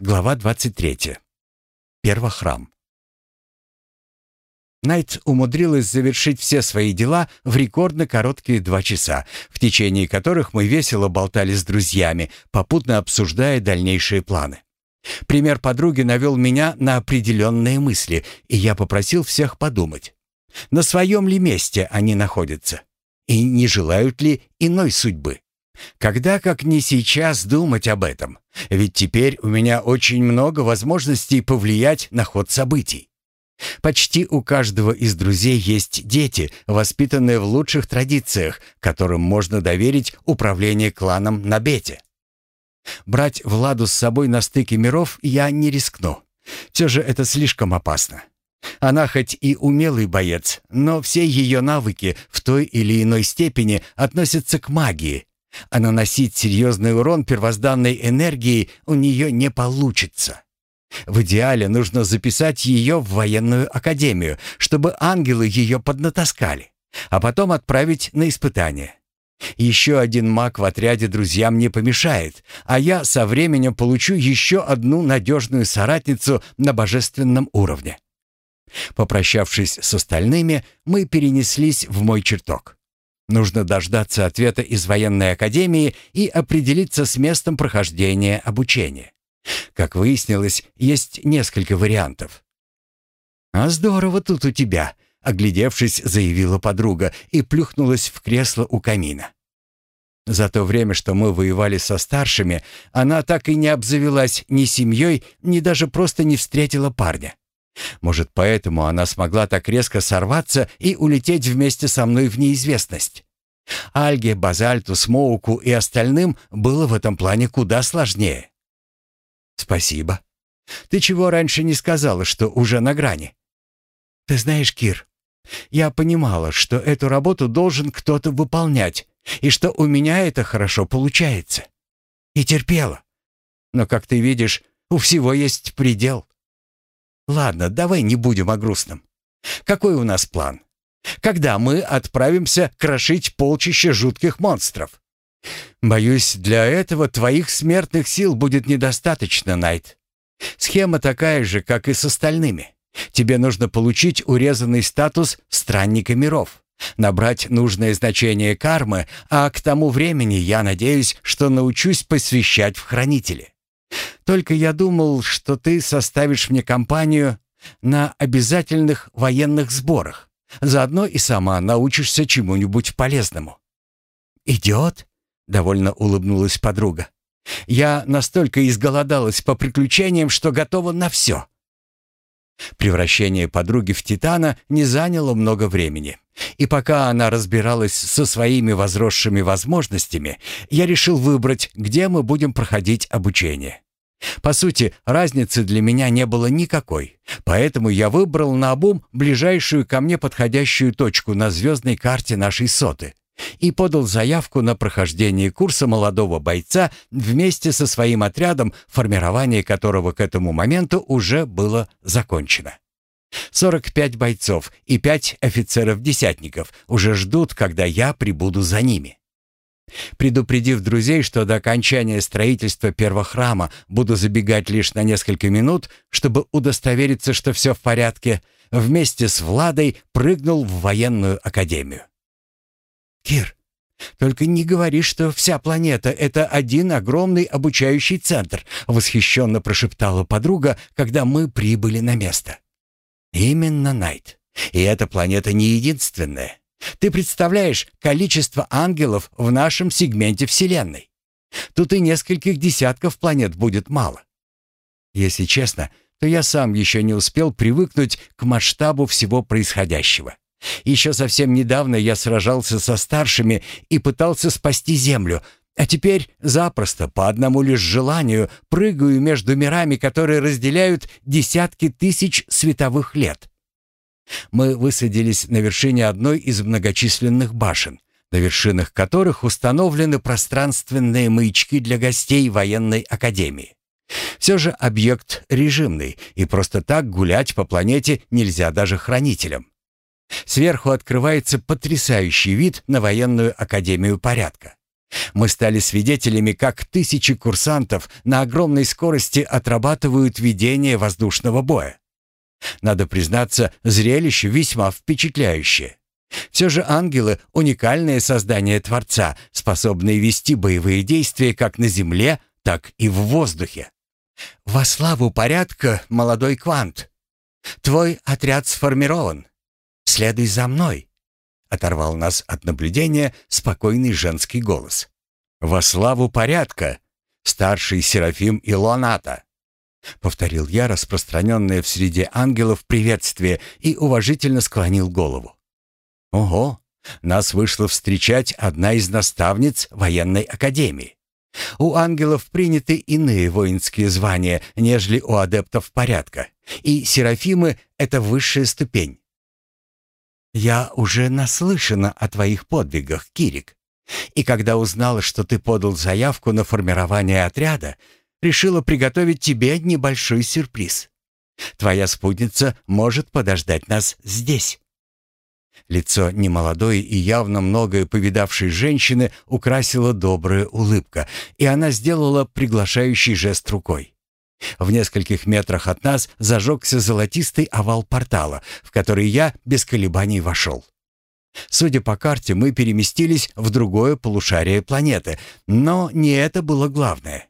Глава 23. Первохрам. Найт умудрилась завершить все свои дела в рекордно короткие два часа, в течение которых мы весело болтали с друзьями, попутно обсуждая дальнейшие планы. Пример подруги навел меня на определенные мысли, и я попросил всех подумать, на своем ли месте они находятся, и не желают ли иной судьбы. Когда, как не сейчас, думать об этом? Ведь теперь у меня очень много возможностей повлиять на ход событий. Почти у каждого из друзей есть дети, воспитанные в лучших традициях, которым можно доверить управление кланом на бете. Брать Владу с собой на стыке миров я не рискну. Все же это слишком опасно. Она хоть и умелый боец, но все ее навыки в той или иной степени относятся к магии, а наносить серьезный урон первозданной энергии у нее не получится. В идеале нужно записать ее в военную академию, чтобы ангелы ее поднатаскали, а потом отправить на испытание. Еще один маг в отряде друзьям не помешает, а я со временем получу еще одну надежную соратницу на божественном уровне. Попрощавшись с остальными, мы перенеслись в мой чертог. Нужно дождаться ответа из военной академии и определиться с местом прохождения обучения. Как выяснилось, есть несколько вариантов. «А здорово тут у тебя», — оглядевшись, заявила подруга и плюхнулась в кресло у камина. За то время, что мы воевали со старшими, она так и не обзавелась ни семьей, ни даже просто не встретила парня. Может, поэтому она смогла так резко сорваться и улететь вместе со мной в неизвестность. Альге, Базальту, Смоуку и остальным было в этом плане куда сложнее. «Спасибо. Ты чего раньше не сказала, что уже на грани?» «Ты знаешь, Кир, я понимала, что эту работу должен кто-то выполнять, и что у меня это хорошо получается. И терпела. Но, как ты видишь, у всего есть предел. Ладно, давай не будем о грустном. Какой у нас план? Когда мы отправимся крошить полчище жутких монстров? Боюсь, для этого твоих смертных сил будет недостаточно, Найт. Схема такая же, как и с остальными. Тебе нужно получить урезанный статус странника миров, набрать нужное значение кармы, а к тому времени я надеюсь, что научусь посвящать в хранители. Только я думал, что ты составишь мне компанию на обязательных военных сборах. Заодно и сама научишься чему-нибудь полезному». «Идет?» — довольно улыбнулась подруга. «Я настолько изголодалась по приключениям, что готова на все». Превращение подруги в Титана не заняло много времени. И пока она разбиралась со своими возросшими возможностями, я решил выбрать, где мы будем проходить обучение. По сути, разницы для меня не было никакой, поэтому я выбрал на обум ближайшую ко мне подходящую точку на звездной карте нашей соты и подал заявку на прохождение курса молодого бойца вместе со своим отрядом, формирование которого к этому моменту уже было закончено. 45 бойцов и 5 офицеров-десятников уже ждут, когда я прибуду за ними. Предупредив друзей, что до окончания строительства первого храма буду забегать лишь на несколько минут, чтобы удостовериться, что все в порядке, вместе с Владой прыгнул в военную академию. «Кир, только не говори, что вся планета — это один огромный обучающий центр», восхищенно прошептала подруга, когда мы прибыли на место. «Именно, Найт. И эта планета не единственная. Ты представляешь количество ангелов в нашем сегменте Вселенной? Тут и нескольких десятков планет будет мало. Если честно, то я сам еще не успел привыкнуть к масштабу всего происходящего. Еще совсем недавно я сражался со старшими и пытался спасти Землю, а теперь запросто, по одному лишь желанию, прыгаю между мирами, которые разделяют десятки тысяч световых лет. Мы высадились на вершине одной из многочисленных башен, на вершинах которых установлены пространственные маячки для гостей военной академии. Все же объект режимный, и просто так гулять по планете нельзя даже хранителям. Сверху открывается потрясающий вид на военную академию порядка. Мы стали свидетелями, как тысячи курсантов на огромной скорости отрабатывают ведение воздушного боя. Надо признаться, зрелище весьма впечатляющее. Все же ангелы — уникальное создание Творца, способные вести боевые действия как на земле, так и в воздухе. «Во славу порядка, молодой Квант! Твой отряд сформирован. Следуй за мной!» Оторвал нас от наблюдения спокойный женский голос. «Во славу порядка! Старший Серафим Илоната!» Повторил я распространенное в среде ангелов приветствие и уважительно склонил голову. «Ого! Нас вышла встречать одна из наставниц военной академии. У ангелов приняты иные воинские звания, нежели у адептов порядка, и серафимы — это высшая ступень. «Я уже наслышана о твоих подвигах, Кирик, и когда узнала, что ты подал заявку на формирование отряда, решила приготовить тебе небольшой сюрприз. Твоя спутница может подождать нас здесь». Лицо немолодой и явно многое повидавшей женщины украсила добрая улыбка, и она сделала приглашающий жест рукой. В нескольких метрах от нас зажегся золотистый овал портала, в который я без колебаний вошел. Судя по карте, мы переместились в другое полушарие планеты, но не это было главное.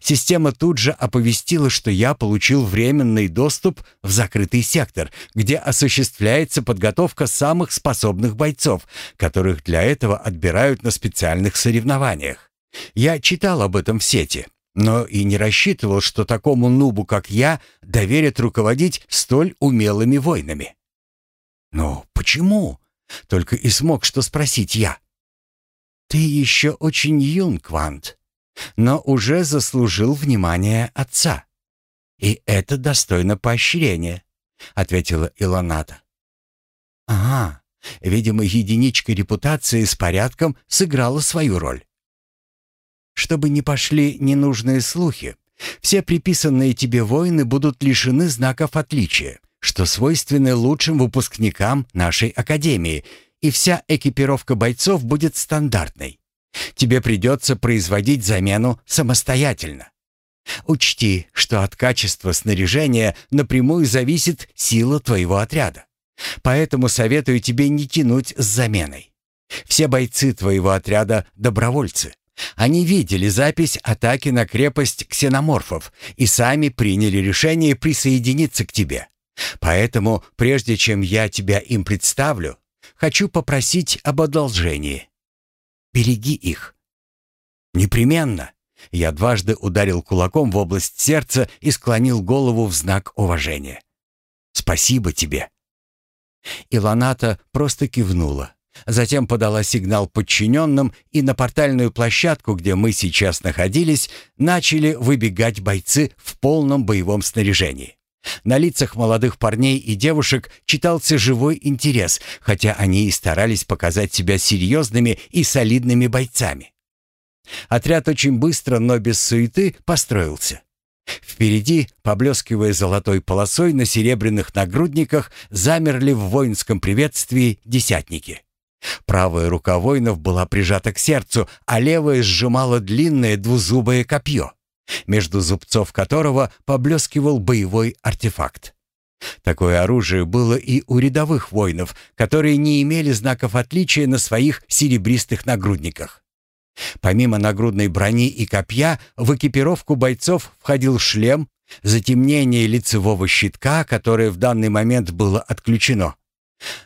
Система тут же оповестила, что я получил временный доступ в закрытый сектор, где осуществляется подготовка самых способных бойцов, которых для этого отбирают на специальных соревнованиях. Я читал об этом в сети, но и не рассчитывал, что такому нубу, как я, доверят руководить столь умелыми войнами. «Но почему?» — только и смог что спросить я. «Ты еще очень юн, Квант», но уже заслужил внимание отца. И это достойно поощрения, ответила Илоната. Ага, видимо, единичка репутации с порядком сыграла свою роль. Чтобы не пошли ненужные слухи, все приписанные тебе воины будут лишены знаков отличия, что свойственно лучшим выпускникам нашей академии, и вся экипировка бойцов будет стандартной. Тебе придется производить замену самостоятельно. Учти, что от качества снаряжения напрямую зависит сила твоего отряда. Поэтому советую тебе не тянуть с заменой. Все бойцы твоего отряда — добровольцы. Они видели запись атаки на крепость ксеноморфов и сами приняли решение присоединиться к тебе. Поэтому, прежде чем я тебя им представлю, хочу попросить об одолжении. Береги их. Непременно. Я дважды ударил кулаком в область сердца и склонил голову в знак уважения. Спасибо тебе. Илоната просто кивнула. Затем подала сигнал подчиненным, и на портальную площадку, где мы сейчас находились, начали выбегать бойцы в полном боевом снаряжении. На лицах молодых парней и девушек читался живой интерес, хотя они и старались показать себя серьезными и солидными бойцами. Отряд очень быстро, но без суеты, построился. Впереди, поблескивая золотой полосой на серебряных нагрудниках, замерли в воинском приветствии десятники. Правая рука воинов была прижата к сердцу, а левая сжимала длинное двузубое копье между зубцов которого поблескивал боевой артефакт. Такое оружие было и у рядовых воинов, которые не имели знаков отличия на своих серебристых нагрудниках. Помимо нагрудной брони и копья, в экипировку бойцов входил шлем, затемнение лицевого щитка, которое в данный момент было отключено,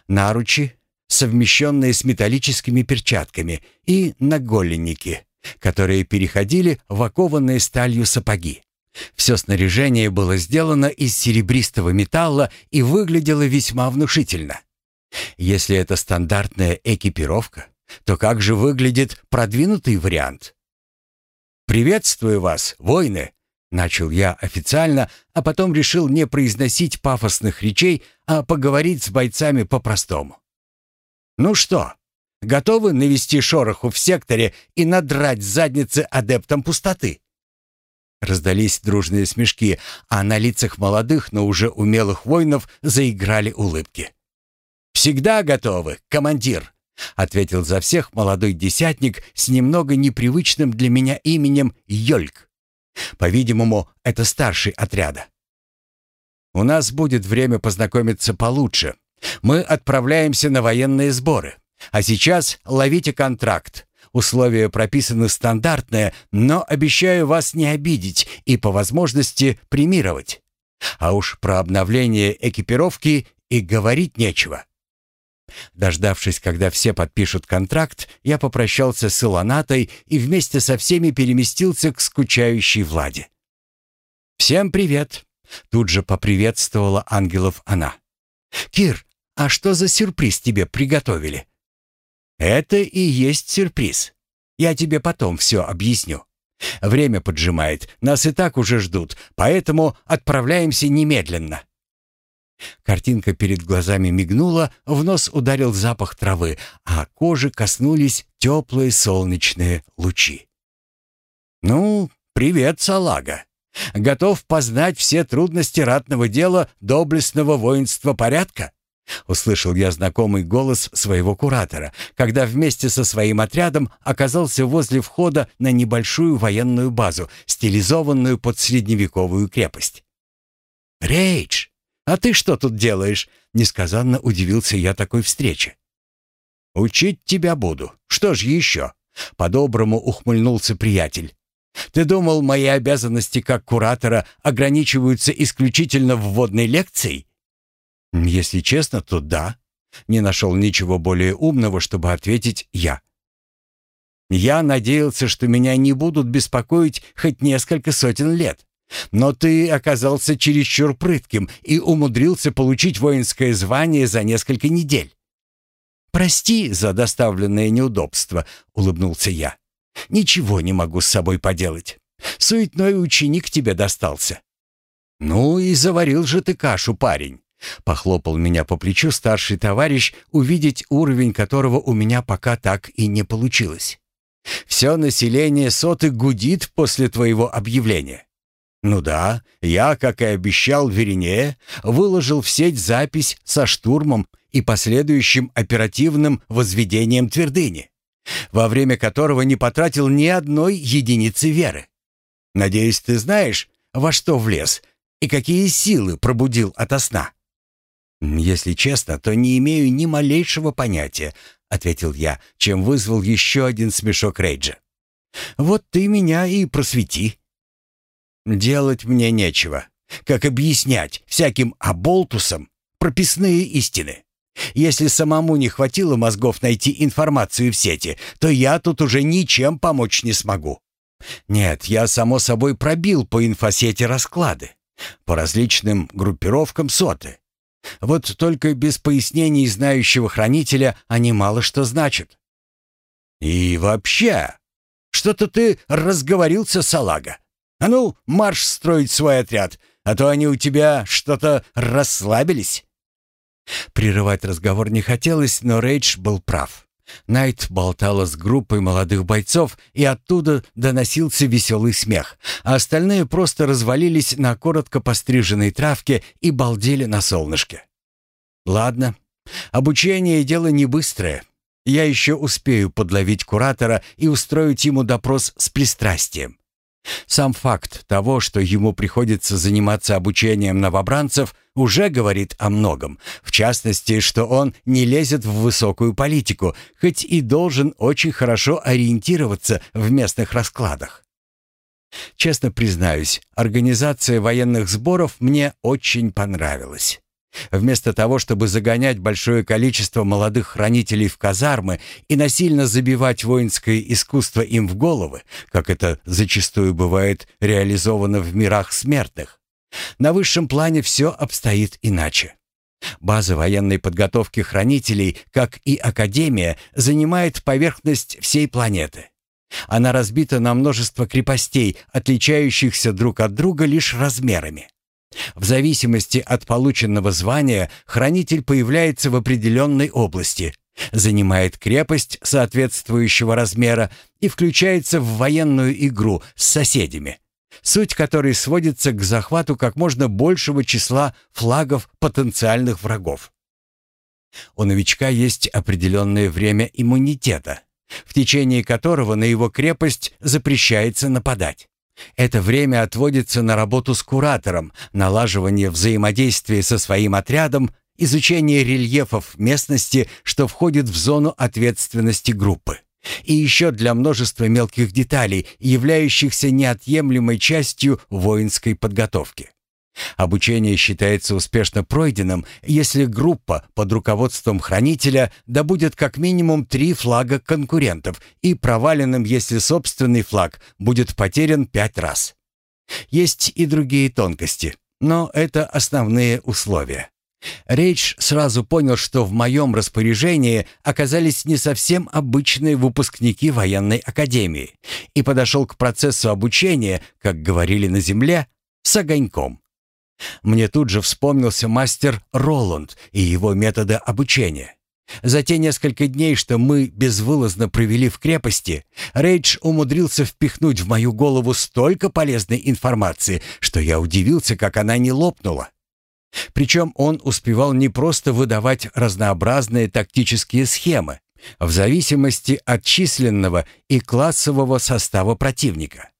наручи, совмещенные с металлическими перчатками, и наголенники, которые переходили в окованные сталью сапоги. Все снаряжение было сделано из серебристого металла и выглядело весьма внушительно. Если это стандартная экипировка, то как же выглядит продвинутый вариант? «Приветствую вас, воины!» Начал я официально, а потом решил не произносить пафосных речей, а поговорить с бойцами по-простому. «Ну что, Готовы навести шороху в секторе и надрать задницы адептам пустоты?» Раздались дружные смешки, а на лицах молодых, но уже умелых воинов заиграли улыбки. «Всегда готовы, командир!» — ответил за всех молодой десятник с немного непривычным для меня именем Йольк. По-видимому, это старший отряда. «У нас будет время познакомиться получше. Мы отправляемся на военные сборы. А сейчас ловите контракт. Условия прописаны стандартные, но обещаю вас не обидеть и по возможности премировать. А уж про обновление экипировки и говорить нечего. Дождавшись, когда все подпишут контракт, я попрощался с Илонатой и вместе со всеми переместился к скучающей Владе. «Всем привет!» — тут же поприветствовала ангелов она. «Кир, а что за сюрприз тебе приготовили?» «Это и есть сюрприз. Я тебе потом все объясню. Время поджимает, нас и так уже ждут, поэтому отправляемся немедленно». Картинка перед глазами мигнула, в нос ударил запах травы, а кожи коснулись теплые солнечные лучи. «Ну, привет, салага. Готов познать все трудности ратного дела доблестного воинства порядка?» Услышал я знакомый голос своего куратора, когда вместе со своим отрядом оказался возле входа на небольшую военную базу, стилизованную под средневековую крепость. «Рейдж, «А ты что тут делаешь?» — несказанно удивился я такой встрече. «Учить тебя буду. Что ж еще?» — по-доброму ухмыльнулся приятель. «Ты думал, мои обязанности как куратора ограничиваются исключительно вводной лекцией?» «Если честно, то да». Не нашел ничего более умного, чтобы ответить я. «Я надеялся, что меня не будут беспокоить хоть несколько сотен лет. Но ты оказался чересчур прытким и умудрился получить воинское звание за несколько недель. «Прости за доставленное неудобство», — улыбнулся я. «Ничего не могу с собой поделать. Суетной ученик тебе достался». «Ну и заварил же ты кашу, парень», — похлопал меня по плечу старший товарищ, увидеть уровень которого у меня пока так и не получилось. «Все население соты гудит после твоего объявления. Ну да, я, как и обещал Верине, выложил в сеть запись со штурмом и последующим оперативным возведением твердыни, во время которого не потратил ни одной единицы веры. Надеюсь, ты знаешь, во что влез и какие силы пробудил ото сна. «Если честно, то не имею ни малейшего понятия», — ответил я, чем вызвал еще один смешок Рейджа. «Вот ты меня и просвети». Делать мне нечего. Как объяснять всяким оболтусам прописные истины? Если самому не хватило мозгов найти информацию в сети, то я тут уже ничем помочь не смогу. Нет, я, само собой, пробил по инфосети расклады. По различным группировкам соты. Вот только без пояснений знающего хранителя они мало что значат. И вообще, что-то ты разговорился, салага. А ну, марш строить свой отряд, а то они у тебя что-то расслабились». Прерывать разговор не хотелось, но Рейдж был прав. Найт болтала с группой молодых бойцов, и оттуда доносился веселый смех, а остальные просто развалились на коротко постриженной травке и балдели на солнышке. «Ладно, обучение — дело не быстрое. Я еще успею подловить куратора и устроить ему допрос с пристрастием. Сам факт того, что ему приходится заниматься обучением новобранцев, уже говорит о многом. В частности, что он не лезет в высокую политику, хоть и должен очень хорошо ориентироваться в местных раскладах. Честно признаюсь, организация военных сборов мне очень понравилась. Вместо того, чтобы загонять большое количество молодых хранителей в казармы и насильно забивать воинское искусство им в головы, как это зачастую бывает реализовано в мирах смертных, на высшем плане все обстоит иначе. База военной подготовки хранителей, как и Академия, занимает поверхность всей планеты. Она разбита на множество крепостей, отличающихся друг от друга лишь размерами. В зависимости от полученного звания хранитель появляется в определенной области, занимает крепость соответствующего размера и включается в военную игру с соседями, суть которой сводится к захвату как можно большего числа флагов потенциальных врагов. У новичка есть определенное время иммунитета, в течение которого на его крепость запрещается нападать. Это время отводится на работу с куратором, налаживание взаимодействия со своим отрядом, изучение рельефов местности, что входит в зону ответственности группы. И еще для множества мелких деталей, являющихся неотъемлемой частью воинской подготовки. Обучение считается успешно пройденным, если группа под руководством хранителя добудет как минимум три флага конкурентов и проваленным, если собственный флаг будет потерян пять раз. Есть и другие тонкости, но это основные условия. Рейдж сразу понял, что в моем распоряжении оказались не совсем обычные выпускники военной академии и подошел к процессу обучения, как говорили на земле, с огоньком. Мне тут же вспомнился мастер Роланд и его методы обучения. За те несколько дней, что мы безвылазно провели в крепости, Рейдж умудрился впихнуть в мою голову столько полезной информации, что я удивился, как она не лопнула. Причем он успевал не просто выдавать разнообразные тактические схемы, в зависимости от численного и классового состава противника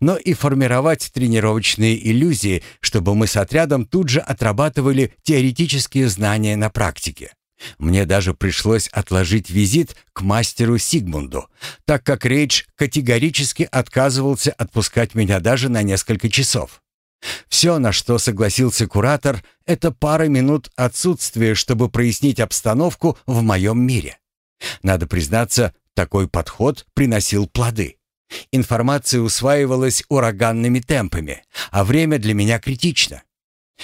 но и формировать тренировочные иллюзии, чтобы мы с отрядом тут же отрабатывали теоретические знания на практике. Мне даже пришлось отложить визит к мастеру Сигмунду, так как Рейдж категорически отказывался отпускать меня даже на несколько часов. Все, на что согласился куратор, это пара минут отсутствия, чтобы прояснить обстановку в моем мире. Надо признаться, такой подход приносил плоды. Информация усваивалась ураганными темпами, а время для меня критично.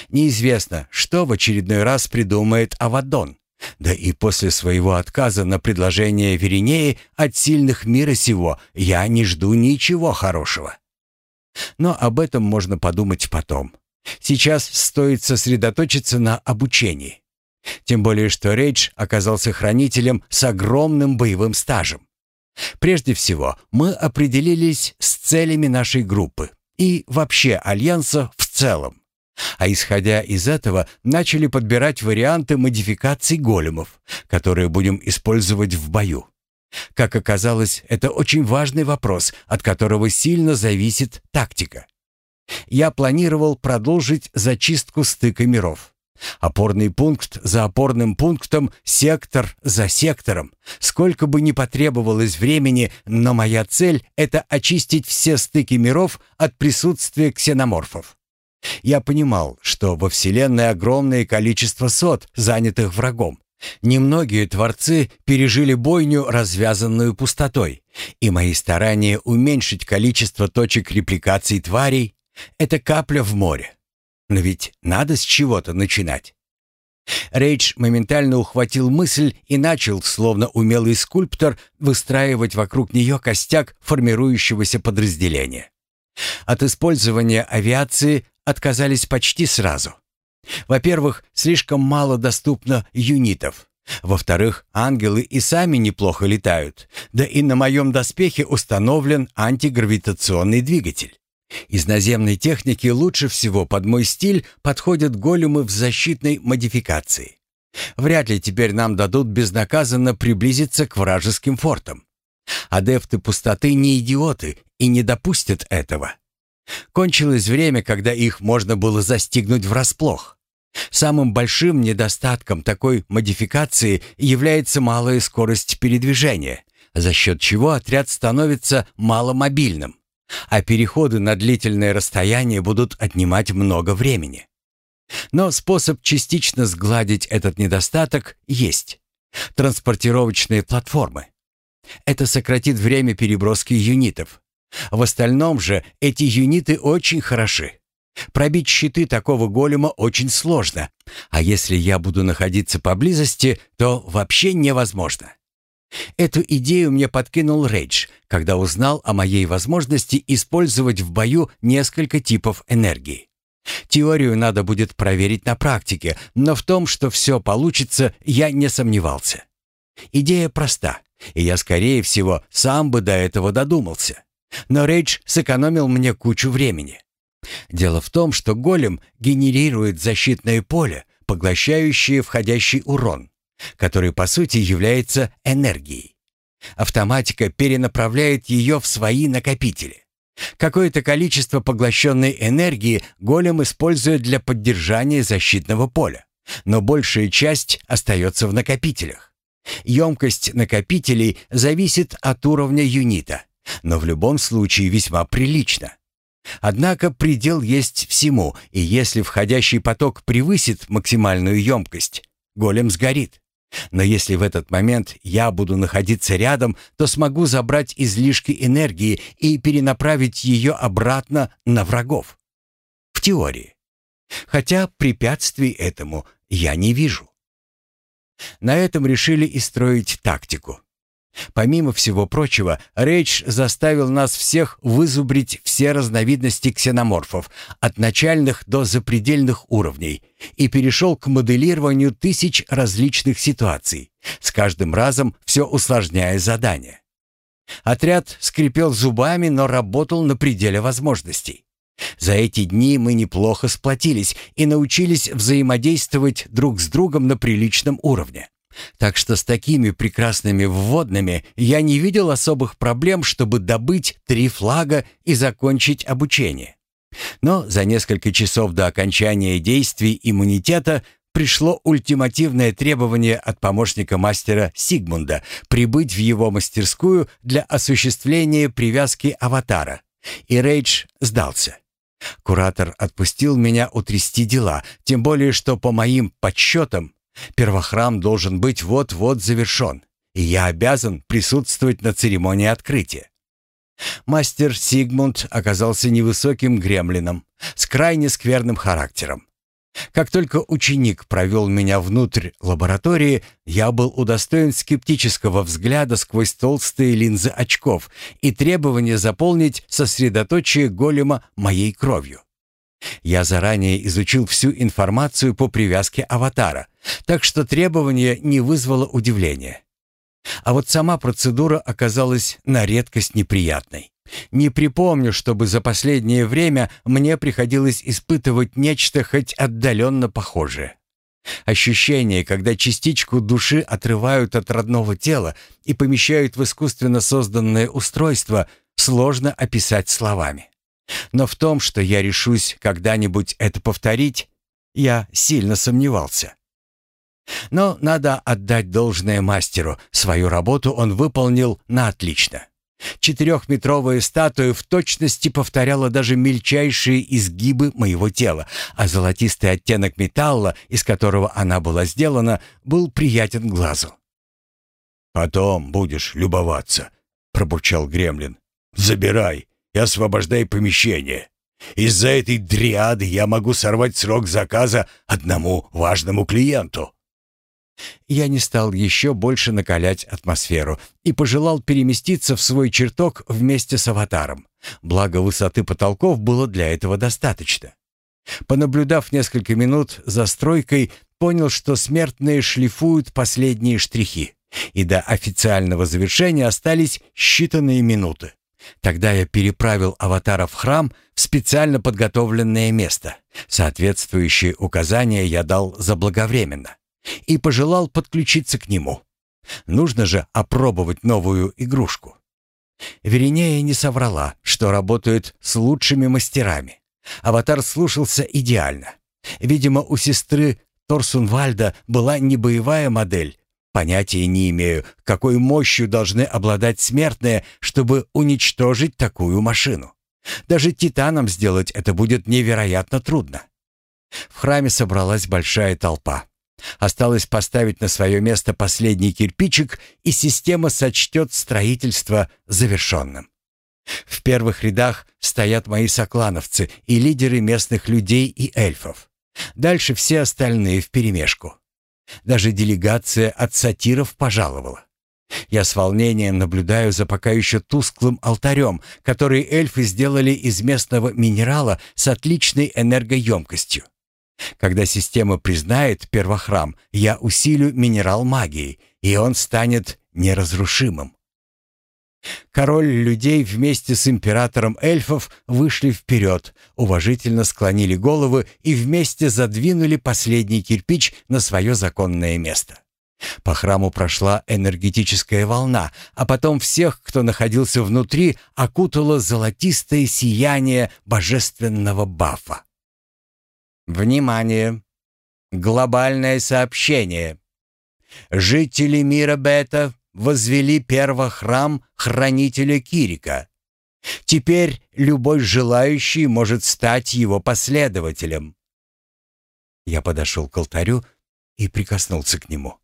Неизвестно, что в очередной раз придумает Авадон. Да и после своего отказа на предложение Веринеи от сильных мира сего я не жду ничего хорошего. Но об этом можно подумать потом. Сейчас стоит сосредоточиться на обучении. Тем более, что Рейдж оказался хранителем с огромным боевым стажем. Прежде всего, мы определились с целями нашей группы и вообще альянса в целом. А исходя из этого, начали подбирать варианты модификаций големов, которые будем использовать в бою. Как оказалось, это очень важный вопрос, от которого сильно зависит тактика. Я планировал продолжить зачистку стыка миров. Опорный пункт за опорным пунктом, сектор за сектором. Сколько бы ни потребовалось времени, но моя цель — это очистить все стыки миров от присутствия ксеноморфов. Я понимал, что во Вселенной огромное количество сот, занятых врагом. Немногие творцы пережили бойню, развязанную пустотой, и мои старания уменьшить количество точек репликации тварей — это капля в море. Но ведь надо с чего-то начинать. Рейдж моментально ухватил мысль и начал, словно умелый скульптор, выстраивать вокруг нее костяк формирующегося подразделения. От использования авиации отказались почти сразу. Во-первых, слишком мало доступно юнитов. Во-вторых, ангелы и сами неплохо летают, да и на моем доспехе установлен антигравитационный двигатель. Из наземной техники лучше всего под мой стиль подходят големы в защитной модификации. Вряд ли теперь нам дадут безнаказанно приблизиться к вражеским фортам. Адепты пустоты не идиоты и не допустят этого. Кончилось время, когда их можно было застигнуть врасплох. Самым большим недостатком такой модификации является малая скорость передвижения, за счет чего отряд становится маломобильным а переходы на длительное расстояние будут отнимать много времени. Но способ частично сгладить этот недостаток есть. Транспортировочные платформы. Это сократит время переброски юнитов. В остальном же эти юниты очень хороши. Пробить щиты такого голема очень сложно, а если я буду находиться поблизости, то вообще невозможно. Эту идею мне подкинул Рейдж, когда узнал о моей возможности использовать в бою несколько типов энергии. Теорию надо будет проверить на практике, но в том, что все получится, я не сомневался. Идея проста, и я, скорее всего, сам бы до этого додумался. Но Рейдж сэкономил мне кучу времени. Дело в том, что голем генерирует защитное поле, поглощающее входящий урон, который по сути является энергией. Автоматика перенаправляет ее в свои накопители. Какое-то количество поглощенной энергии голем использует для поддержания защитного поля, но большая часть остается в накопителях. Емкость накопителей зависит от уровня юнита, но в любом случае весьма прилично. Однако предел есть всему, и если входящий поток превысит максимальную емкость, голем сгорит. Но если в этот момент я буду находиться рядом, то смогу забрать излишки энергии и перенаправить ее обратно на врагов. В теории. Хотя препятствий этому я не вижу. На этом решили и строить тактику. Помимо всего прочего, Рейдж заставил нас всех вызубрить все разновидности ксеноморфов, от начальных до запредельных уровней, и перешел к моделированию тысяч различных ситуаций, с каждым разом все усложняя задание. Отряд скрипел зубами, но работал на пределе возможностей. За эти дни мы неплохо сплотились и научились взаимодействовать друг с другом на приличном уровне. Так что с такими прекрасными вводными я не видел особых проблем, чтобы добыть три флага и закончить обучение. Но за несколько часов до окончания действий иммунитета пришло ультимативное требование от помощника мастера Сигмунда прибыть в его мастерскую для осуществления привязки аватара. И Рейдж сдался. Куратор отпустил меня утрясти дела, тем более что по моим подсчетам Первохрам должен быть вот-вот завершен, и я обязан присутствовать на церемонии открытия. Мастер Сигмунд оказался невысоким гремлином с крайне скверным характером. Как только ученик провел меня внутрь лаборатории, я был удостоен скептического взгляда сквозь толстые линзы очков и требования заполнить сосредоточие голема моей кровью. Я заранее изучил всю информацию по привязке аватара, так что требование не вызвало удивления. А вот сама процедура оказалась на редкость неприятной. Не припомню, чтобы за последнее время мне приходилось испытывать нечто хоть отдаленно похожее. Ощущение, когда частичку души отрывают от родного тела и помещают в искусственно созданное устройство, сложно описать словами. Но в том, что я решусь когда-нибудь это повторить, я сильно сомневался. Но надо отдать должное мастеру. Свою работу он выполнил на отлично. Четырехметровая статуя в точности повторяла даже мельчайшие изгибы моего тела, а золотистый оттенок металла, из которого она была сделана, был приятен глазу. «Потом будешь любоваться», — пробурчал Гремлин. «Забирай и освобождай помещение. Из-за этой дриады я могу сорвать срок заказа одному важному клиенту». Я не стал еще больше накалять атмосферу и пожелал переместиться в свой чертог вместе с аватаром. Благо высоты потолков было для этого достаточно. Понаблюдав несколько минут за стройкой, понял, что смертные шлифуют последние штрихи, и до официального завершения остались считанные минуты. Тогда я переправил аватара в храм в специально подготовленное место. Соответствующие указания я дал заблаговременно и пожелал подключиться к нему. Нужно же опробовать новую игрушку. Веринея не соврала, что работает с лучшими мастерами. Аватар слушался идеально. Видимо, у сестры Торсунвальда была не боевая модель. Понятия не имею, какой мощью должны обладать смертные, чтобы уничтожить такую машину. Даже титанам сделать это будет невероятно трудно. В храме собралась большая толпа. Осталось поставить на свое место последний кирпичик, и система сочтет строительство завершенным. В первых рядах стоят мои соклановцы и лидеры местных людей и эльфов. Дальше все остальные вперемешку. Даже делегация от сатиров пожаловала. Я с волнением наблюдаю за пока еще тусклым алтарем, который эльфы сделали из местного минерала с отличной энергоемкостью. Когда система признает первохрам, я усилю минерал магии, и он станет неразрушимым. Король людей вместе с императором эльфов вышли вперед, уважительно склонили головы и вместе задвинули последний кирпич на свое законное место. По храму прошла энергетическая волна, а потом всех, кто находился внутри, окутало золотистое сияние божественного бафа. Внимание! Глобальное сообщение. Жители мира Бета возвели первохрам хранителя Кирика. Теперь любой желающий может стать его последователем. Я подошел к алтарю и прикоснулся к нему.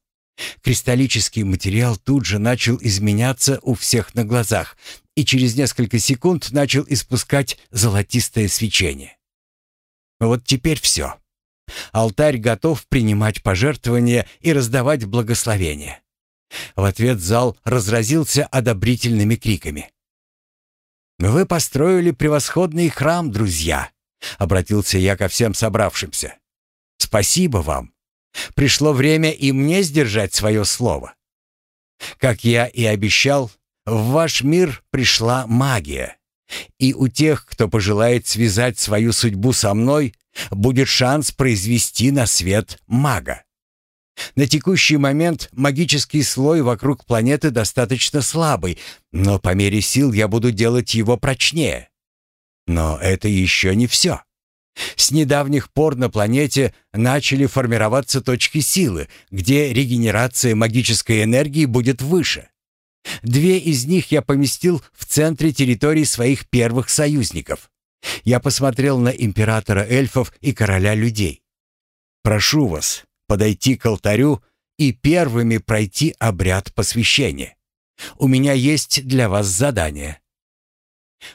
Кристаллический материал тут же начал изменяться у всех на глазах и через несколько секунд начал испускать золотистое свечение. Вот теперь все. Алтарь готов принимать пожертвования и раздавать благословения. В ответ зал разразился одобрительными криками. «Вы построили превосходный храм, друзья!» — обратился я ко всем собравшимся. «Спасибо вам! Пришло время и мне сдержать свое слово. Как я и обещал, в ваш мир пришла магия. И у тех, кто пожелает связать свою судьбу со мной, будет шанс произвести на свет мага. На текущий момент магический слой вокруг планеты достаточно слабый, но по мере сил я буду делать его прочнее. Но это еще не все. С недавних пор на планете начали формироваться точки силы, где регенерация магической энергии будет выше. Две из них я поместил в центре территории своих первых союзников. Я посмотрел на императора эльфов и короля людей. «Прошу вас подойти к алтарю и первыми пройти обряд посвящения. У меня есть для вас задание».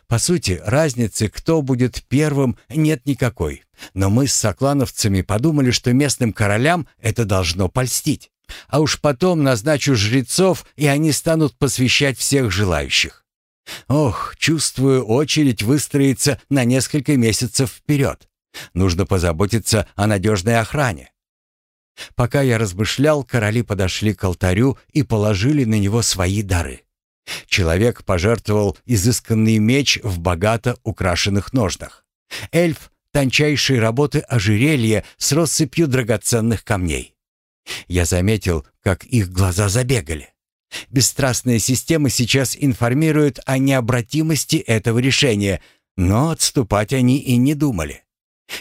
По сути, разницы, кто будет первым, нет никакой. Но мы с соклановцами подумали, что местным королям это должно польстить. А уж потом назначу жрецов, и они станут посвящать всех желающих. Ох, чувствую, очередь выстроится на несколько месяцев вперед. Нужно позаботиться о надежной охране. Пока я размышлял, короли подошли к алтарю и положили на него свои дары. Человек пожертвовал изысканный меч в богато украшенных ножнах. Эльф — тончайшей работы ожерелье с россыпью драгоценных камней. Я заметил, как их глаза забегали. Бесстрастная система сейчас информирует о необратимости этого решения, но отступать они и не думали.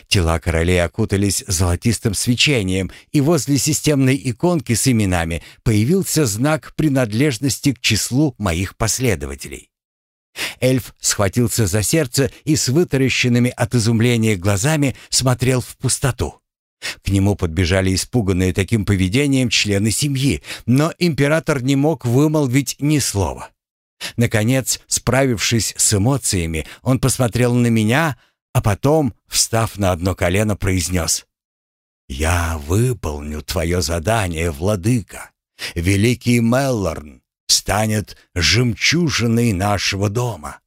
Тела королей окутались золотистым свечением, и возле системной иконки с именами появился знак принадлежности к числу моих последователей. Эльф схватился за сердце и с вытаращенными от изумления глазами смотрел в пустоту. К нему подбежали испуганные таким поведением члены семьи, но император не мог вымолвить ни слова. Наконец, справившись с эмоциями, он посмотрел на меня, а потом, встав на одно колено, произнес «Я выполню твое задание, владыка. Великий Меллорн станет жемчужиной нашего дома».